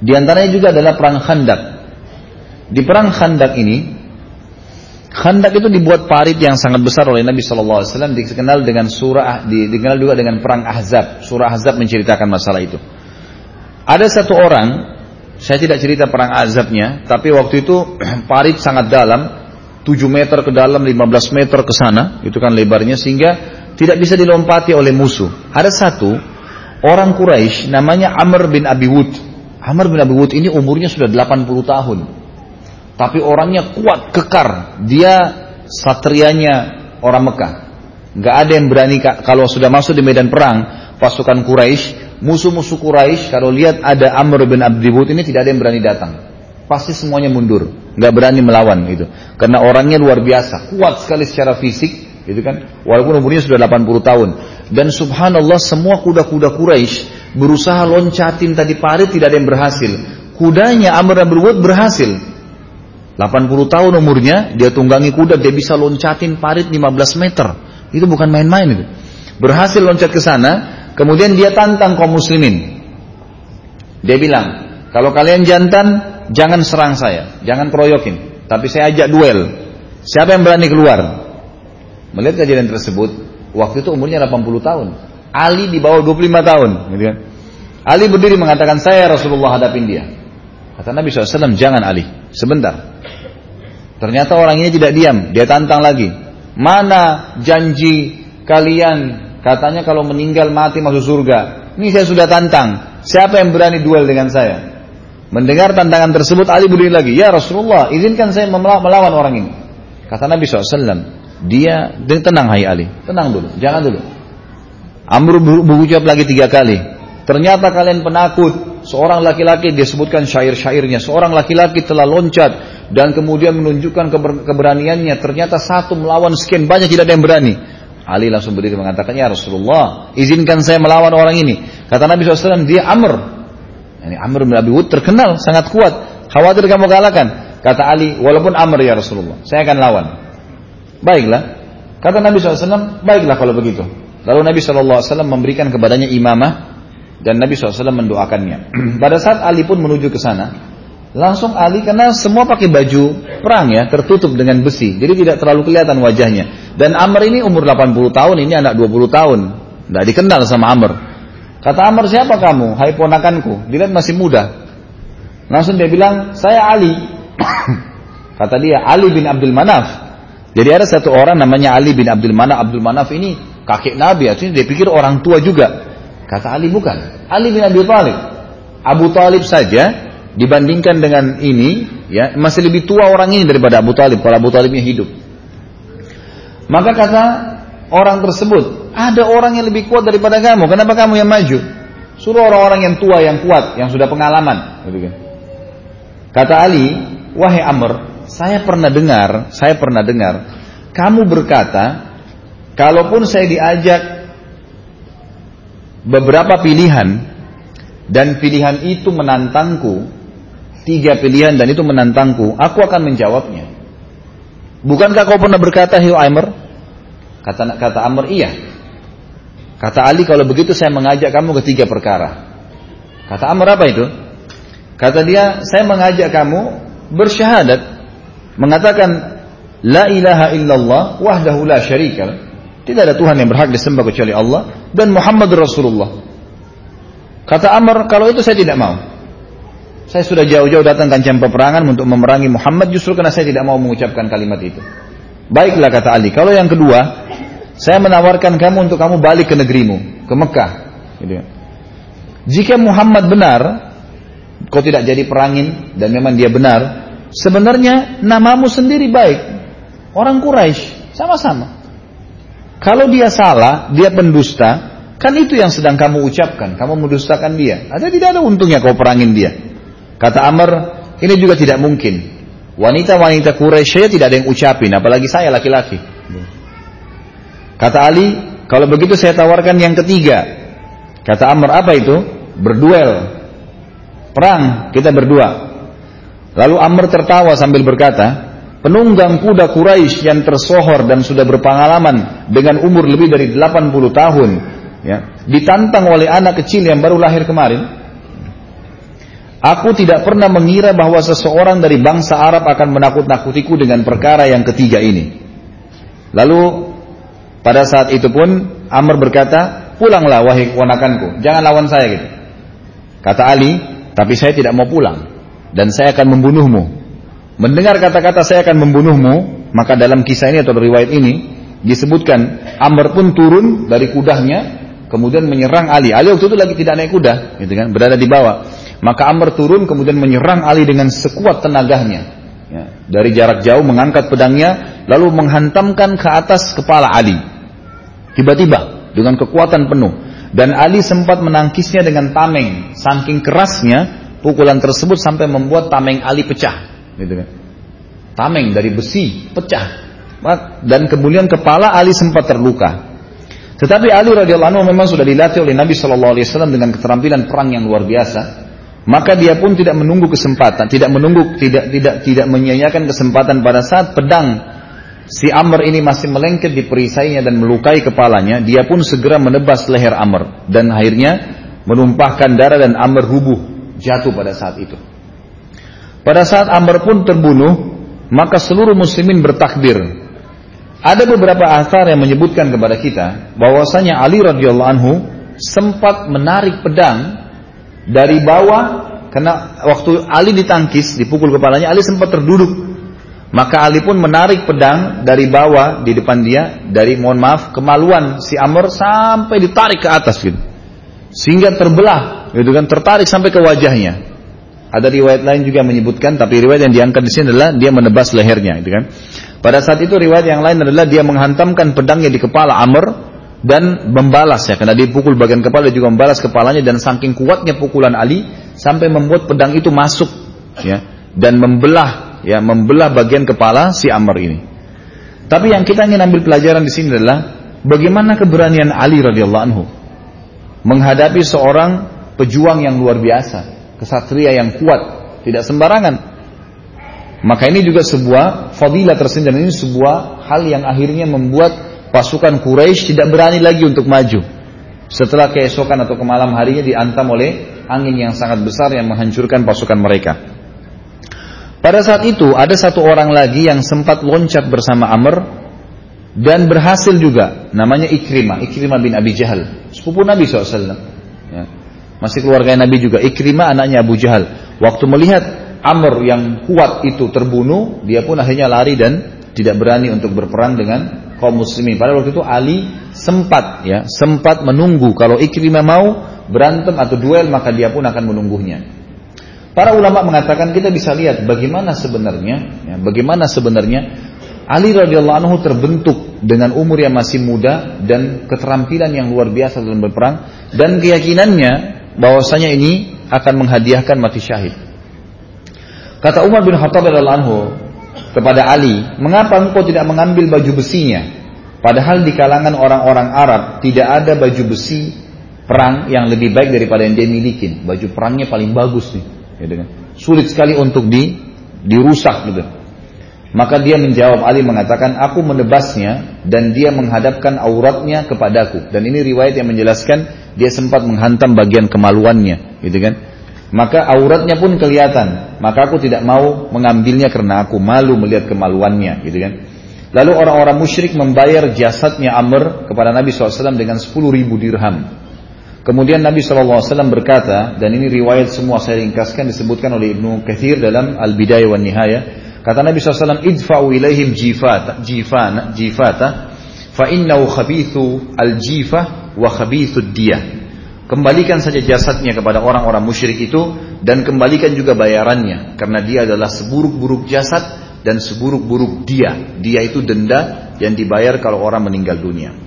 Di antaranya juga adalah perang Khandak. Di perang Khandak ini, Khandak itu dibuat parit yang sangat besar oleh Nabi Shallallahu Alaihi Wasallam dikenal dengan surah, dikenal juga dengan perang Ahzab. Surah Ahzab menceritakan masalah itu. Ada satu orang, saya tidak cerita perang Ahzabnya, tapi waktu itu parit sangat dalam, 7 meter ke dalam, 15 meter ke sana, itu kan lebarnya, sehingga tidak bisa dilompati oleh musuh. Ada satu orang Quraisy namanya Amr bin Abi Wud. Amr bin Abi Wud ini umurnya sudah 80 tahun. Tapi orangnya kuat, kekar. Dia satrianya orang Mekah. Gak ada yang berani kalau sudah masuk di medan perang pasukan Quraisy, musuh-musuh Quraisy kalau lihat ada Amr bin Abi Wud ini tidak ada yang berani datang. Pasti semuanya mundur, nggak berani melawan itu. Karena orangnya luar biasa, kuat sekali secara fisik, gitu kan? Walaupun umurnya sudah 80 tahun. Dan subhanallah semua kuda-kuda Quraisy berusaha loncatin tadi parit tidak ada yang berhasil. Kudanya Amr bin Wud berhasil. 80 tahun umurnya, dia tunggangi kuda, dia bisa loncatin parit 15 meter. Itu bukan main-main itu. Berhasil loncat ke sana, kemudian dia tantang kaum muslimin. Dia bilang, kalau kalian jantan, jangan serang saya, jangan keroyokin. Tapi saya ajak duel. Siapa yang berani keluar? Melihat kejadian tersebut, waktu itu umurnya 80 tahun. Ali di bawah 25 tahun. Gitu kan. Ali berdiri mengatakan, saya Rasulullah hadapin dia. Kata Nabi SAW, jangan Ali, sebentar. Ternyata orang ini tidak diam, dia tantang lagi. Mana janji kalian katanya kalau meninggal mati masuk surga. Ini saya sudah tantang. Siapa yang berani duel dengan saya? Mendengar tantangan tersebut Ali berdiri lagi. Ya Rasulullah izinkan saya melawan orang ini. Kata Nabi SAW. Dia tenang hai Ali. Tenang dulu. Jangan dulu. Amr berucap lagi tiga kali. Ternyata kalian penakut. Seorang laki-laki disebutkan syair-syairnya. Seorang laki-laki telah loncat dan kemudian menunjukkan keberaniannya. Ternyata satu melawan sekian banyak tidak ada yang berani. Ali langsung berdiri mengatakan, Ya Rasulullah, izinkan saya melawan orang ini. Kata Nabi SAW, dia Amr. Ini Amr bin Abi Wud terkenal, sangat kuat. Khawatir kamu kalahkan. Kata Ali, walaupun Amr ya Rasulullah, saya akan lawan. Baiklah. Kata Nabi SAW, baiklah kalau begitu. Lalu Nabi SAW memberikan kepadanya imamah dan Nabi SAW mendoakannya. Pada saat Ali pun menuju ke sana, Langsung Ali karena semua pakai baju perang ya, tertutup dengan besi. Jadi tidak terlalu kelihatan wajahnya. Dan Amr ini umur 80 tahun, ini anak 20 tahun. Tidak dikenal sama Amr. Kata Amr, siapa kamu? Hai ponakanku. Dilihat masih muda. Langsung dia bilang, saya Ali. Kata dia, Ali bin Abdul Manaf. Jadi ada satu orang namanya Ali bin Abdul Manaf. Abdul Manaf ini kakek Nabi. Artinya dia pikir orang tua juga. Kata Ali, bukan. Ali bin Abi Talib. Abu Talib saja dibandingkan dengan ini ya masih lebih tua orang ini daripada Abu Talib kalau Abu Talibnya hidup maka kata orang tersebut ada orang yang lebih kuat daripada kamu kenapa kamu yang maju suruh orang-orang yang tua yang kuat yang sudah pengalaman gitu kan. kata Ali wahai Amr saya pernah dengar saya pernah dengar kamu berkata kalaupun saya diajak beberapa pilihan dan pilihan itu menantangku tiga pilihan dan itu menantangku, aku akan menjawabnya. Bukankah kau pernah berkata, Hiu Amr? Kata, kata Amr, iya. Kata Ali, kalau begitu saya mengajak kamu ke tiga perkara. Kata Amr, apa itu? Kata dia, saya mengajak kamu bersyahadat. Mengatakan, La ilaha illallah wahdahu la syarikal. Tidak ada Tuhan yang berhak disembah kecuali Allah. Dan Muhammad Rasulullah. Kata Amr, kalau itu saya tidak mau. Saya sudah jauh-jauh datang kancam peperangan untuk memerangi Muhammad justru karena saya tidak mau mengucapkan kalimat itu. Baiklah kata Ali. Kalau yang kedua, saya menawarkan kamu untuk kamu balik ke negerimu, ke Mekah. Gitu. Ya. Jika Muhammad benar, kau tidak jadi perangin dan memang dia benar, sebenarnya namamu sendiri baik. Orang Quraisy sama-sama. Kalau dia salah, dia pendusta, kan itu yang sedang kamu ucapkan. Kamu mendustakan dia. Ada tidak ada untungnya kau perangin dia. Kata Amr, ini juga tidak mungkin. Wanita-wanita Quraisy tidak ada yang ucapin, apalagi saya laki-laki. Kata Ali, kalau begitu saya tawarkan yang ketiga. Kata Amr, apa itu? Berduel. Perang, kita berdua. Lalu Amr tertawa sambil berkata, penunggang kuda Quraisy yang tersohor dan sudah berpengalaman dengan umur lebih dari 80 tahun, ya, ditantang oleh anak kecil yang baru lahir kemarin, Aku tidak pernah mengira bahwa seseorang dari bangsa Arab akan menakut-nakutiku dengan perkara yang ketiga ini. Lalu pada saat itu pun Amr berkata, pulanglah wahai keponakanku, jangan lawan saya gitu. Kata Ali, tapi saya tidak mau pulang dan saya akan membunuhmu. Mendengar kata-kata saya akan membunuhmu, maka dalam kisah ini atau riwayat ini disebutkan Amr pun turun dari kudahnya kemudian menyerang Ali. Ali waktu itu lagi tidak naik kuda, gitu kan, berada di bawah. Maka Amr turun kemudian menyerang Ali dengan sekuat tenaganya. Ya, dari jarak jauh mengangkat pedangnya lalu menghantamkan ke atas kepala Ali. Tiba-tiba dengan kekuatan penuh dan Ali sempat menangkisnya dengan tameng. Saking kerasnya pukulan tersebut sampai membuat tameng Ali pecah, gitu kan. Tameng dari besi pecah. Dan kemudian kepala Ali sempat terluka. Tetapi Ali radhiyallahu anhu memang sudah dilatih oleh Nabi Shallallahu alaihi wasallam dengan keterampilan perang yang luar biasa. Maka dia pun tidak menunggu kesempatan, tidak menunggu, tidak tidak tidak menyia-nyiakan kesempatan pada saat pedang si Amr ini masih melengket di perisainya dan melukai kepalanya, dia pun segera menebas leher Amr dan akhirnya menumpahkan darah dan Amr rubuh jatuh pada saat itu. Pada saat Amr pun terbunuh, maka seluruh muslimin bertakbir. Ada beberapa asar yang menyebutkan kepada kita bahwasanya Ali radhiyallahu anhu sempat menarik pedang dari bawah karena waktu Ali ditangkis, dipukul kepalanya, Ali sempat terduduk. Maka Ali pun menarik pedang dari bawah di depan dia, dari mohon maaf kemaluan si Amr sampai ditarik ke atas gitu. Sehingga terbelah, gitu kan, tertarik sampai ke wajahnya. Ada riwayat lain juga menyebutkan, tapi riwayat yang diangkat di sini adalah dia menebas lehernya, gitu kan. Pada saat itu riwayat yang lain adalah dia menghantamkan pedangnya di kepala Amr dan membalas ya karena dia pukul bagian kepala dia juga membalas kepalanya dan saking kuatnya pukulan Ali sampai membuat pedang itu masuk ya dan membelah ya membelah bagian kepala si Amr ini. Tapi yang kita ingin ambil pelajaran di sini adalah bagaimana keberanian Ali radhiyallahu anhu menghadapi seorang pejuang yang luar biasa, kesatria yang kuat, tidak sembarangan. Maka ini juga sebuah fadilah tersendiri ini sebuah hal yang akhirnya membuat pasukan Quraisy tidak berani lagi untuk maju. Setelah keesokan atau ke malam harinya diantam oleh angin yang sangat besar yang menghancurkan pasukan mereka. Pada saat itu ada satu orang lagi yang sempat loncat bersama Amr dan berhasil juga namanya Ikrimah, Ikrimah bin Abi Jahal, sepupu Nabi SAW. Ya. Masih keluarga Nabi juga. Ikrimah anaknya Abu Jahal. Waktu melihat Amr yang kuat itu terbunuh, dia pun akhirnya lari dan tidak berani untuk berperang dengan kaum muslimin. Pada waktu itu Ali sempat ya, sempat menunggu kalau Ikrimah mau berantem atau duel maka dia pun akan menunggunya. Para ulama mengatakan kita bisa lihat bagaimana sebenarnya, ya, bagaimana sebenarnya Ali radhiyallahu anhu terbentuk dengan umur yang masih muda dan keterampilan yang luar biasa dalam berperang dan keyakinannya bahwasanya ini akan menghadiahkan mati syahid. Kata Umar bin Khattab radhiyallahu anhu, kepada Ali, mengapa engkau tidak mengambil baju besinya? Padahal di kalangan orang-orang Arab tidak ada baju besi perang yang lebih baik daripada yang dia miliki. Baju perangnya paling bagus nih. Gitu kan. Sulit sekali untuk di, dirusak gitu. Maka dia menjawab Ali mengatakan aku menebasnya dan dia menghadapkan auratnya kepadaku dan ini riwayat yang menjelaskan dia sempat menghantam bagian kemaluannya gitu kan maka auratnya pun kelihatan. Maka aku tidak mau mengambilnya karena aku malu melihat kemaluannya, gitu kan. Lalu orang-orang musyrik membayar jasadnya Amr kepada Nabi SAW dengan 10 ribu dirham. Kemudian Nabi SAW berkata, dan ini riwayat semua saya ringkaskan disebutkan oleh Ibnu Kathir dalam Al-Bidayah wa Nihaya. Kata Nabi SAW, idfa'u ilaihim jifata, jifana, jifata, fa innahu khabithu al-jifah wa khabithu diyah. Kembalikan saja jasadnya kepada orang-orang musyrik itu dan kembalikan juga bayarannya karena dia adalah seburuk-buruk jasad dan seburuk-buruk dia. Dia itu denda yang dibayar kalau orang meninggal dunia.